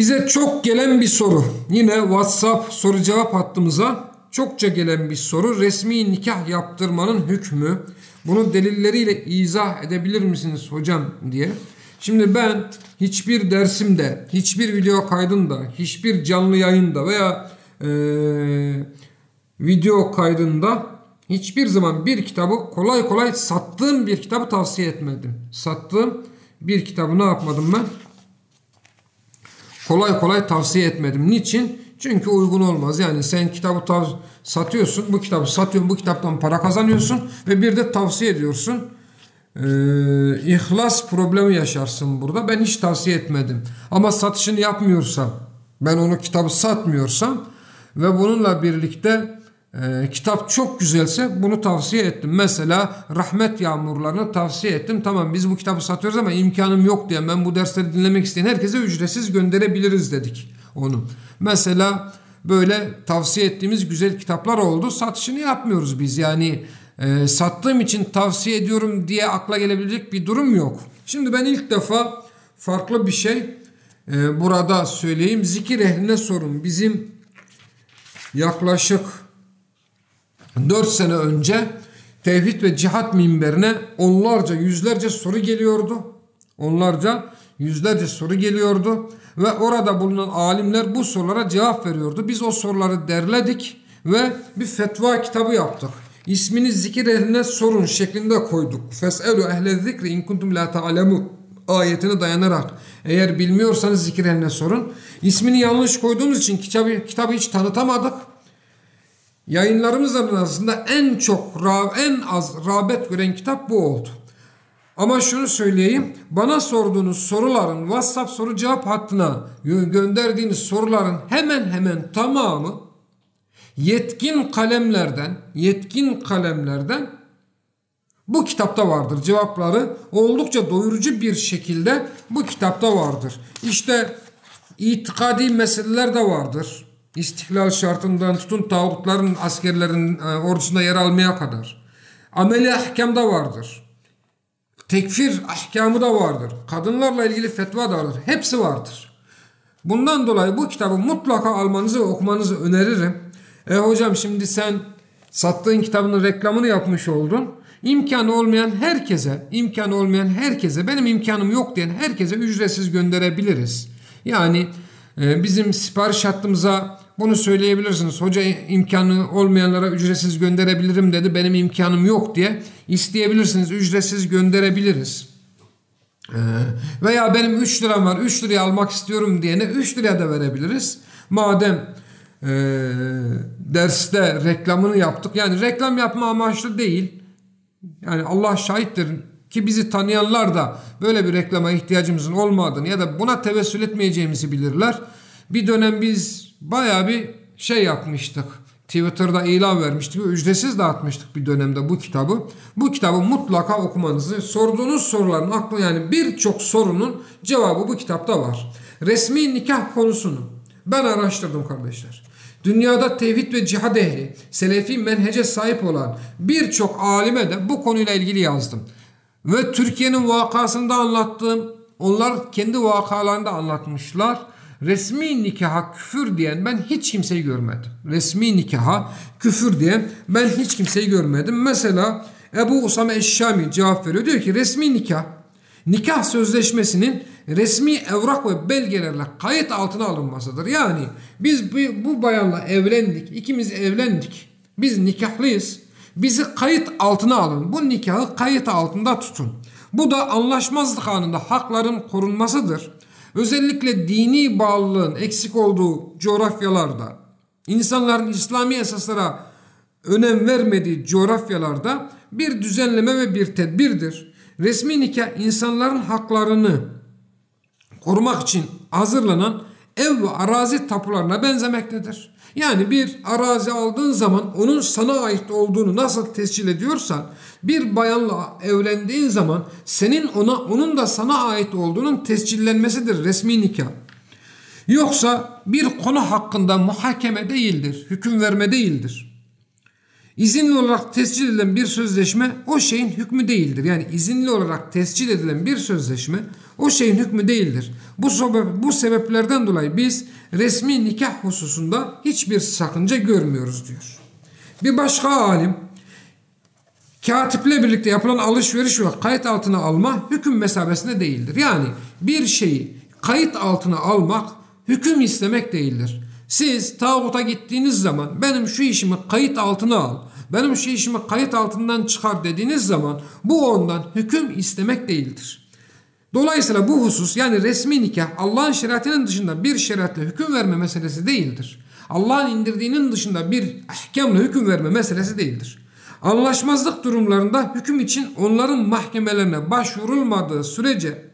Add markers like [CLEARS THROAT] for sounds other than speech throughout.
Bize çok gelen bir soru. Yine WhatsApp soru cevap hattımıza çokça gelen bir soru. Resmi nikah yaptırmanın hükmü. Bunu delilleriyle izah edebilir misiniz hocam diye. Şimdi ben hiçbir dersimde, hiçbir video kaydında, hiçbir canlı yayında veya e, video kaydında hiçbir zaman bir kitabı kolay kolay sattığım bir kitabı tavsiye etmedim. Sattığım bir kitabı ne yapmadım ben? Kolay kolay tavsiye etmedim. Niçin? Çünkü uygun olmaz. Yani sen kitabı tav satıyorsun, bu kitabı satıyorsun, bu kitaptan para kazanıyorsun ve bir de tavsiye ediyorsun. Ee, ihlas problemi yaşarsın burada. Ben hiç tavsiye etmedim. Ama satışını yapmıyorsam, ben onu kitabı satmıyorsam ve bununla birlikte e, kitap çok güzelse bunu tavsiye ettim. Mesela rahmet yağmurlarını tavsiye ettim. Tamam biz bu kitabı satıyoruz ama imkanım yok diye ben bu dersleri dinlemek isteyen herkese ücretsiz gönderebiliriz dedik onu. Mesela böyle tavsiye ettiğimiz güzel kitaplar oldu. Satışını yapmıyoruz biz. Yani e, sattığım için tavsiye ediyorum diye akla gelebilecek bir durum yok. Şimdi ben ilk defa farklı bir şey e, burada söyleyeyim. Zikir ehline sorun. Bizim yaklaşık 4 sene önce tevhid ve cihat minberine onlarca yüzlerce soru geliyordu. Onlarca yüzlerce soru geliyordu ve orada bulunan alimler bu sorulara cevap veriyordu. Biz o soruları derledik ve bir fetva kitabı yaptık. İsmini zikir ehline sorun şeklinde koyduk. Fes'elu ehle zikri in kuntum la ta'lemu ayetine dayanarak eğer bilmiyorsanız zikir ehline sorun. İsmini yanlış koyduğumuz için kitabı, kitabı hiç tanıtamadık. Yayınlarımızın arasında en çok en az rağbet gören kitap bu oldu. Ama şunu söyleyeyim. Bana sorduğunuz soruların WhatsApp soru cevap hattına gönderdiğiniz soruların hemen hemen tamamı yetkin kalemlerden yetkin kalemlerden bu kitapta vardır. Cevapları oldukça doyurucu bir şekilde bu kitapta vardır. İşte itikadi meseleler de vardır. İstiklal şartından tutun tağutların askerlerin e, ordusunda yer almaya kadar. Ameli ahkam da vardır. Tekfir ahkamı da vardır. Kadınlarla ilgili fetva da vardır. Hepsi vardır. Bundan dolayı bu kitabı mutlaka almanızı okumanızı öneririm. E hocam şimdi sen sattığın kitabının reklamını yapmış oldun. İmkanı olmayan herkese, imkanı olmayan herkese, benim imkanım yok diyen herkese ücretsiz gönderebiliriz. Yani e, bizim sipariş hattımıza bunu söyleyebilirsiniz. Hoca imkanı olmayanlara ücretsiz gönderebilirim dedi. Benim imkanım yok diye isteyebilirsiniz. Ücretsiz gönderebiliriz. Ee, veya benim 3 liram var 3 liraya almak istiyorum diyene 3 liraya da verebiliriz. Madem e, derste reklamını yaptık. Yani reklam yapma amaçlı değil. Yani Allah şahittir ki bizi tanıyanlar da böyle bir reklama ihtiyacımızın olmadığını ya da buna tevessül etmeyeceğimizi bilirler. Bir dönem biz baya bir şey yapmıştık. Twitter'da ilan vermiştik. Ücretsiz dağıtmıştık bir dönemde bu kitabı. Bu kitabı mutlaka okumanızı, sorduğunuz soruların aklı yani birçok sorunun cevabı bu kitapta var. Resmi nikah konusunu ben araştırdım kardeşler. Dünyada tevhid ve cihad ehli, selefi menhece sahip olan birçok alime de bu konuyla ilgili yazdım. Ve Türkiye'nin vakasında anlattığım, onlar kendi vakalarında anlatmışlar resmi nikaha küfür diyen ben hiç kimseyi görmedim. Resmi nikaha küfür diyen ben hiç kimseyi görmedim. Mesela Ebu Usame Eşşami cevap veriyor. Diyor ki resmi nikah nikah sözleşmesinin resmi evrak ve belgelerle kayıt altına alınmasıdır. Yani biz bu, bayanla evlendik. ikimiz evlendik. Biz nikahlıyız. Bizi kayıt altına alın. Bu nikahı kayıt altında tutun. Bu da anlaşmazlık anında hakların korunmasıdır özellikle dini bağlılığın eksik olduğu coğrafyalarda, insanların İslami esaslara önem vermediği coğrafyalarda bir düzenleme ve bir tedbirdir. Resmi nikah insanların haklarını korumak için hazırlanan ev ve arazi tapularına benzemektedir. Yani bir arazi aldığın zaman onun sana ait olduğunu nasıl tescil ediyorsan bir bayanla evlendiğin zaman senin ona onun da sana ait olduğunun tescillenmesidir resmi nikah. Yoksa bir konu hakkında muhakeme değildir, hüküm verme değildir. İzinli olarak tescil edilen bir sözleşme o şeyin hükmü değildir. Yani izinli olarak tescil edilen bir sözleşme o şeyin hükmü değildir. Bu, sebep, bu sebeplerden dolayı biz resmi nikah hususunda hiçbir sakınca görmüyoruz diyor. Bir başka alim katiple birlikte yapılan alışveriş ve kayıt altına alma hüküm mesabesinde değildir. Yani bir şeyi kayıt altına almak hüküm istemek değildir. Siz tağuta gittiğiniz zaman benim şu işimi kayıt altına al, benim şu işimi kayıt altından çıkar dediğiniz zaman bu ondan hüküm istemek değildir. Dolayısıyla bu husus yani resmi nikah Allah'ın şeriatının dışında bir şeriatla hüküm verme meselesi değildir. Allah'ın indirdiğinin dışında bir ahkamla hüküm verme meselesi değildir. Anlaşmazlık durumlarında hüküm için onların mahkemelerine başvurulmadığı sürece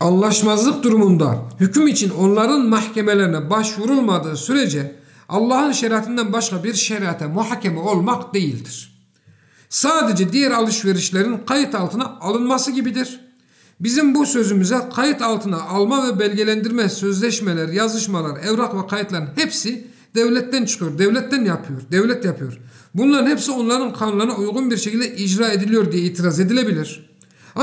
anlaşmazlık durumunda hüküm için onların mahkemelerine başvurulmadığı sürece Allah'ın şeriatından başka bir şeriate muhakeme olmak değildir. Sadece diğer alışverişlerin kayıt altına alınması gibidir. Bizim bu sözümüze kayıt altına alma ve belgelendirme sözleşmeler, yazışmalar, evrak ve kayıtların hepsi devletten çıkıyor. Devletten yapıyor. Devlet yapıyor. Bunların hepsi onların kanunlarına uygun bir şekilde icra ediliyor diye itiraz edilebilir.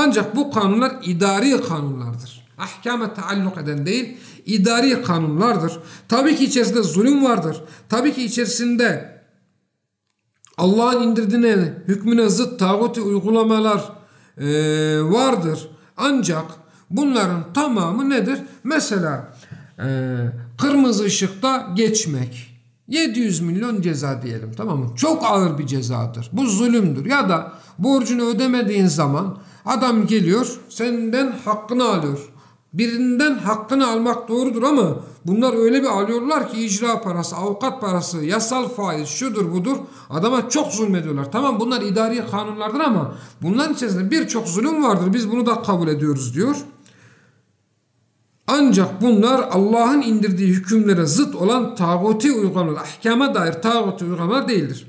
Ancak bu kanunlar idari kanunlardır. Ahkame taalluk eden değil, idari kanunlardır. Tabii ki içerisinde zulüm vardır. Tabii ki içerisinde Allah'ın indirdiğine, hükmüne zıt tağuti uygulamalar e, vardır. Ancak bunların tamamı nedir? Mesela e, kırmızı ışıkta geçmek. 700 milyon ceza diyelim tamam mı? Çok ağır bir cezadır. Bu zulümdür. Ya da borcunu ödemediğin zaman adam geliyor senden hakkını alıyor. Birinden hakkını almak doğrudur ama bunlar öyle bir alıyorlar ki icra parası, avukat parası, yasal faiz, şudur budur. Adama çok zulmediyorlar. Tamam bunlar idari kanunlardır ama bunların içerisinde birçok zulüm vardır. Biz bunu da kabul ediyoruz diyor. Ancak bunlar Allah'ın indirdiği hükümlere zıt olan tağuti uygulamalar, ahkama dair tağuti uygulamalar değildir.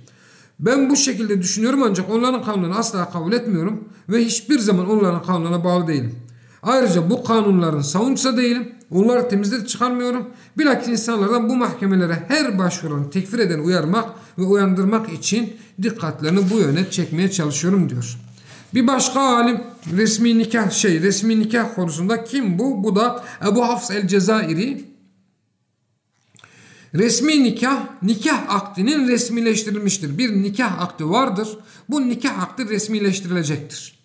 Ben bu şekilde düşünüyorum ancak onların kanunlarını asla kabul etmiyorum ve hiçbir zaman onların kanunlarına bağlı değilim. Ayrıca bu kanunların savunucusu değilim. Onları temizle çıkarmıyorum. Bilakis insanlardan bu mahkemelere her başvuran tekfir eden uyarmak ve uyandırmak için dikkatlerini bu yöne çekmeye çalışıyorum diyor. Bir başka alim resmi nikah şey resmi nikah konusunda kim bu? Bu da Ebu Hafs el Cezayiri. Resmi nikah nikah akdinin resmileştirilmiştir. Bir nikah akdi vardır. Bu nikah akdi resmileştirilecektir.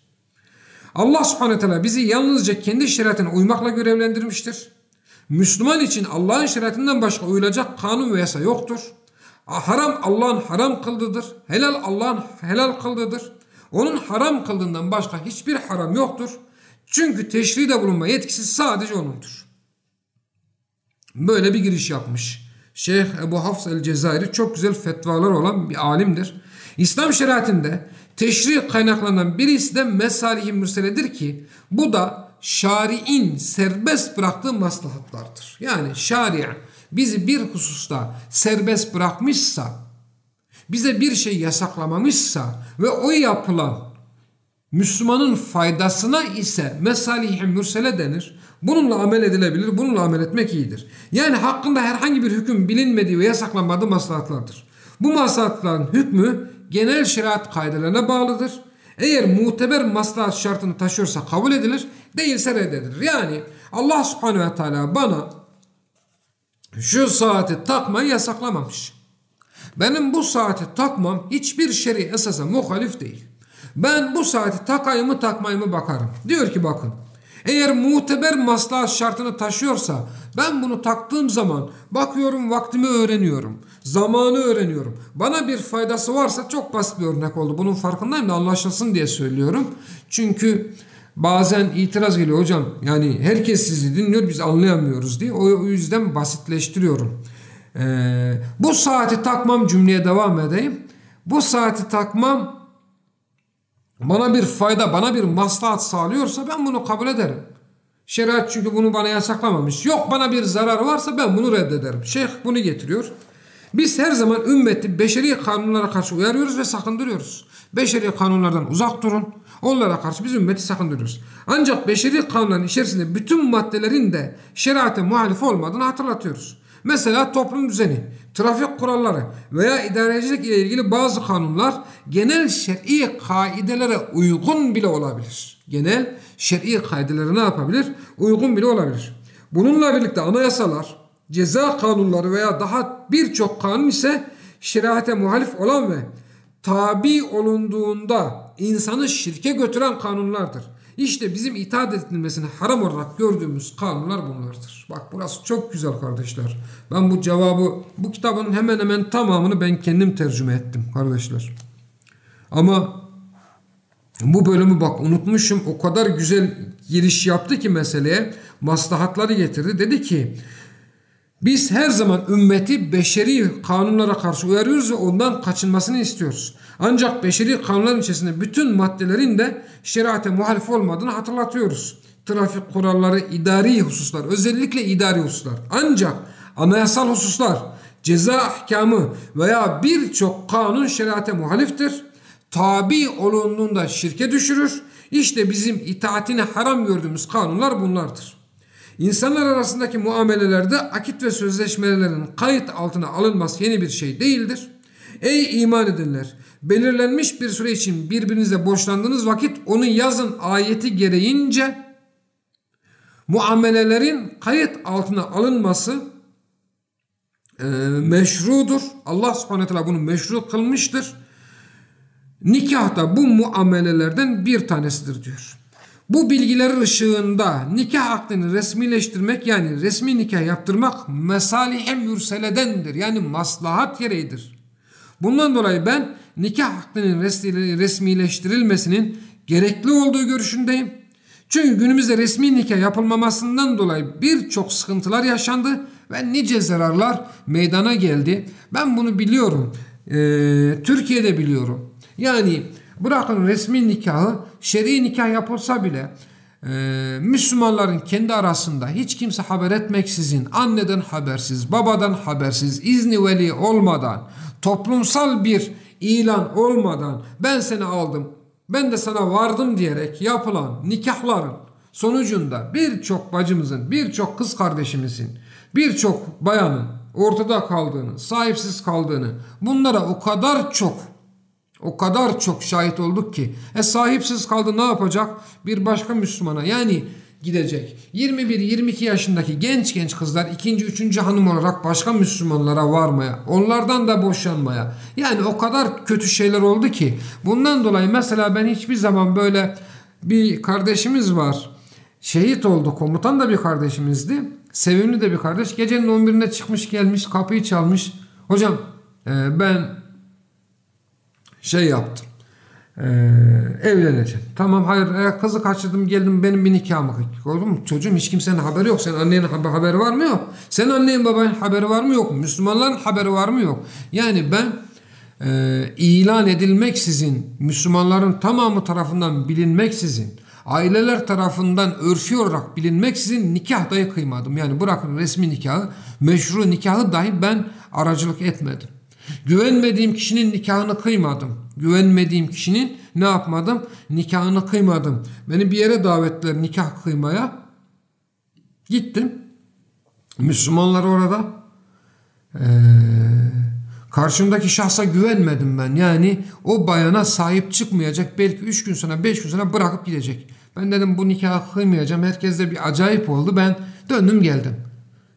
Allah subhanahu teala bizi yalnızca kendi şeriatine uymakla görevlendirmiştir. Müslüman için Allah'ın şeriatından başka uyulacak kanun ve yasa yoktur. Haram Allah'ın haram kıldıdır. Helal Allah'ın helal kıldıdır. Onun haram kıldığından başka hiçbir haram yoktur. Çünkü teşride bulunma yetkisi sadece O'nundur. Böyle bir giriş yapmış. Şeyh Ebu Hafs el Cezayiri çok güzel fetvalar olan bir alimdir. İslam şeriatinde teşri kaynaklarından birisi de mesalih-i mürseledir ki bu da şari'in serbest bıraktığı maslahatlardır. Yani şari' bizi bir hususta serbest bırakmışsa bize bir şey yasaklamamışsa ve o yapılan Müslümanın faydasına ise mesalih-i mürsele denir. Bununla amel edilebilir, bununla amel etmek iyidir. Yani hakkında herhangi bir hüküm bilinmediği ve yasaklanmadığı maslahatlardır. Bu maslahatların hükmü genel şeriat kaidelerine bağlıdır. Eğer muteber maslahat şartını taşıyorsa kabul edilir, değilse reddedilir. Yani Allah subhanehu ve teala bana şu saati takmayı yasaklamamış. Benim bu saati takmam hiçbir şer'i esasa muhalif değil. Ben bu saati takayım mı takmayı bakarım. Diyor ki bakın eğer muteber maslahat şartını taşıyorsa ben bunu taktığım zaman bakıyorum vaktimi öğreniyorum. Zamanı öğreniyorum. Bana bir faydası varsa çok basit bir örnek oldu. Bunun farkındayım da anlaşılsın diye söylüyorum. Çünkü bazen itiraz geliyor hocam. Yani herkes sizi dinliyor biz anlayamıyoruz diye. O yüzden basitleştiriyorum. Ee, bu saati takmam cümleye devam edeyim. Bu saati takmam bana bir fayda, bana bir maslahat sağlıyorsa ben bunu kabul ederim. Şeriat çünkü bunu bana yasaklamamış. Yok bana bir zarar varsa ben bunu reddederim. Şeyh bunu getiriyor. Biz her zaman ümmeti beşeri kanunlara karşı uyarıyoruz ve sakındırıyoruz. Beşeri kanunlardan uzak durun. Onlara karşı biz ümmeti sakındırıyoruz. Ancak beşeri kanunların içerisinde bütün maddelerin de şeriate muhalif olmadığını hatırlatıyoruz. Mesela toplum düzeni, trafik kuralları veya idarecilik ile ilgili bazı kanunlar genel şer'i kaidelere uygun bile olabilir. Genel şer'i kaidelere ne yapabilir? Uygun bile olabilir. Bununla birlikte anayasalar, ceza kanunları veya daha birçok kanun ise şeriate muhalif olan ve tabi olunduğunda insanı şirke götüren kanunlardır. İşte bizim itaat edilmesini haram olarak gördüğümüz kanunlar bunlardır. Bak burası çok güzel kardeşler. Ben bu cevabı bu kitabın hemen hemen tamamını ben kendim tercüme ettim kardeşler. Ama bu bölümü bak unutmuşum. O kadar güzel giriş yaptı ki meseleye. Maslahatları getirdi. Dedi ki biz her zaman ümmeti beşeri kanunlara karşı uyarıyoruz ve ondan kaçınmasını istiyoruz. Ancak beşeri kanunların içerisinde bütün maddelerin de şeriate muhalif olmadığını hatırlatıyoruz. Trafik kuralları, idari hususlar, özellikle idari hususlar. Ancak anayasal hususlar, ceza ahkamı veya birçok kanun şeriate muhaliftir. Tabi olunduğunda şirke düşürür. İşte bizim itaatini haram gördüğümüz kanunlar bunlardır. İnsanlar arasındaki muamelelerde akit ve sözleşmelerin kayıt altına alınması yeni bir şey değildir. Ey iman edenler! Belirlenmiş bir süre için birbirinize borçlandığınız vakit onu yazın ayeti gereğince muamelelerin kayıt altına alınması e, meşrudur. Allah subhanahu bunu meşru kılmıştır. Nikah da bu muamelelerden bir tanesidir diyor. Bu bilgiler ışığında nikah akdini resmileştirmek yani resmi nikah yaptırmak mesalih-i mürseledendir. Yani maslahat gereğidir. Bundan dolayı ben nikah akdinin resmileştirilmesinin gerekli olduğu görüşündeyim. Çünkü günümüzde resmi nikah yapılmamasından dolayı birçok sıkıntılar yaşandı ve nice zararlar meydana geldi. Ben bunu biliyorum. Ee, Türkiye'de biliyorum. Yani bırakın resmi nikahı şer'i nikah yapılsa bile e, Müslümanların kendi arasında hiç kimse haber etmeksizin anneden habersiz, babadan habersiz, izni veli olmadan, toplumsal bir ilan olmadan ben seni aldım, ben de sana vardım diyerek yapılan nikahların sonucunda birçok bacımızın, birçok kız kardeşimizin, birçok bayanın ortada kaldığını, sahipsiz kaldığını bunlara o kadar çok o kadar çok şahit olduk ki. E sahipsiz kaldı ne yapacak? Bir başka Müslümana yani gidecek. 21-22 yaşındaki genç genç kızlar ikinci, üçüncü hanım olarak başka Müslümanlara varmaya, onlardan da boşanmaya. Yani o kadar kötü şeyler oldu ki. Bundan dolayı mesela ben hiçbir zaman böyle bir kardeşimiz var. Şehit oldu. Komutan da bir kardeşimizdi. Sevimli de bir kardeş. Gecenin 11'inde çıkmış gelmiş kapıyı çalmış. Hocam e, ben şey yaptım. Ee, evleneceğim. Tamam hayır e, kızı kaçırdım geldim benim bir nikahımı oldu mu? Çocuğum hiç kimsenin haberi yok. Senin annenin haber, haberi var mı yok? Senin annen babanın haberi var mı yok? Müslümanların haberi var mı yok? Yani ben e, ilan edilmeksizin Müslümanların tamamı tarafından bilinmeksizin aileler tarafından örfi olarak bilinmeksizin nikah dahi kıymadım. Yani bırakın resmi nikahı meşru nikahı dahi ben aracılık etmedim. Güvenmediğim kişinin nikahını kıymadım. Güvenmediğim kişinin ne yapmadım? Nikahını kıymadım. Beni bir yere davetler nikah kıymaya. Gittim. Müslümanlar orada. Ee, karşımdaki şahsa güvenmedim ben. Yani o bayana sahip çıkmayacak. Belki üç gün sonra beş gün sonra bırakıp gidecek. Ben dedim bu nikahı kıymayacağım. Herkes de bir acayip oldu. Ben döndüm geldim.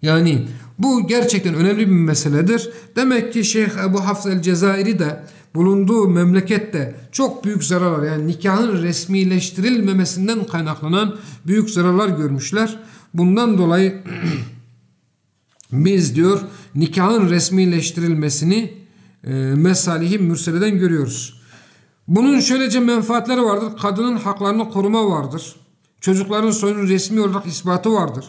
Yani bu gerçekten önemli bir meseledir. Demek ki Şeyh Ebu Hafs el-Cezayiri de bulunduğu memlekette çok büyük zararlar yani nikahın resmileştirilmemesinden kaynaklanan büyük zararlar görmüşler. Bundan dolayı [CLEARS THROAT] biz diyor nikahın resmileştirilmesini e, mesalihi mürseleden görüyoruz. Bunun şöylece menfaatleri vardır. Kadının haklarını koruma vardır. Çocukların soyunun resmi olarak ispatı vardır.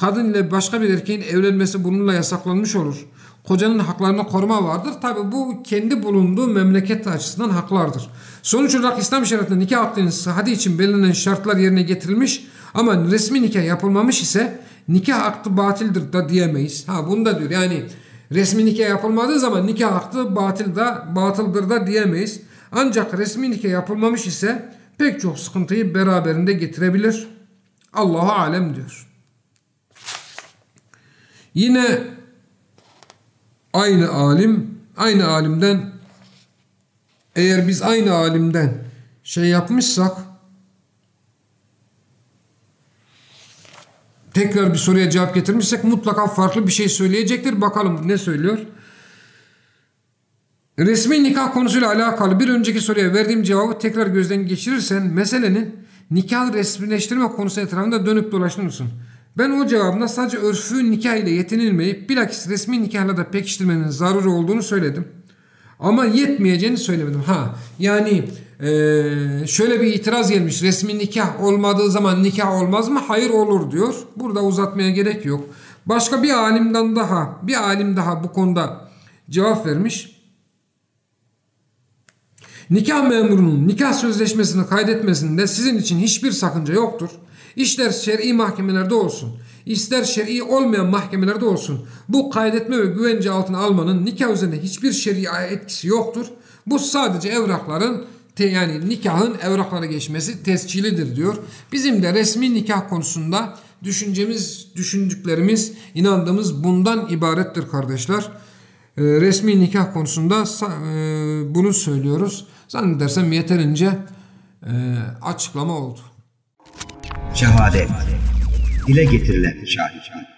Kadın ile başka bir erkeğin evlenmesi bununla yasaklanmış olur. Kocanın haklarını koruma vardır. Tabi bu kendi bulunduğu memleket açısından haklardır. Sonuç olarak İslam şeriatında nikah akdinin sıhhati için belirlenen şartlar yerine getirilmiş ama resmi nikah yapılmamış ise nikah akdı batildir da diyemeyiz. Ha bunu da diyor yani resmi nikah yapılmadığı zaman nikah akdı batil da, batıldır da diyemeyiz. Ancak resmi nikah yapılmamış ise pek çok sıkıntıyı beraberinde getirebilir. Allahu alem diyor. Yine aynı alim aynı alimden eğer biz aynı alimden şey yapmışsak tekrar bir soruya cevap getirmişsek mutlaka farklı bir şey söyleyecektir. Bakalım ne söylüyor? Resmi nikah konusuyla alakalı bir önceki soruya verdiğim cevabı tekrar gözden geçirirsen meselenin nikah resmileştirme konusu etrafında dönüp dolaşıyorsun. Ben o cevabında sadece örfü nikah ile yetinilmeyip bilakis resmi nikahla da pekiştirmenin zaruri olduğunu söyledim. Ama yetmeyeceğini söylemedim. Ha yani ee, şöyle bir itiraz gelmiş. Resmi nikah olmadığı zaman nikah olmaz mı? Hayır olur diyor. Burada uzatmaya gerek yok. Başka bir alimden daha bir alim daha bu konuda cevap vermiş. Nikah memurunun nikah sözleşmesini kaydetmesinde sizin için hiçbir sakınca yoktur. İster şer'i mahkemelerde olsun, ister şer'i olmayan mahkemelerde olsun bu kaydetme ve güvence altına almanın nikah üzerinde hiçbir şer'i etkisi yoktur. Bu sadece evrakların yani nikahın evraklara geçmesi tescilidir diyor. Bizim de resmi nikah konusunda düşüncemiz, düşündüklerimiz, inandığımız bundan ibarettir kardeşler. Ee, resmi nikah konusunda e, bunu söylüyoruz. Zannedersem yeterince e, açıklama oldu. Şehadet. Dile getirilen şahit.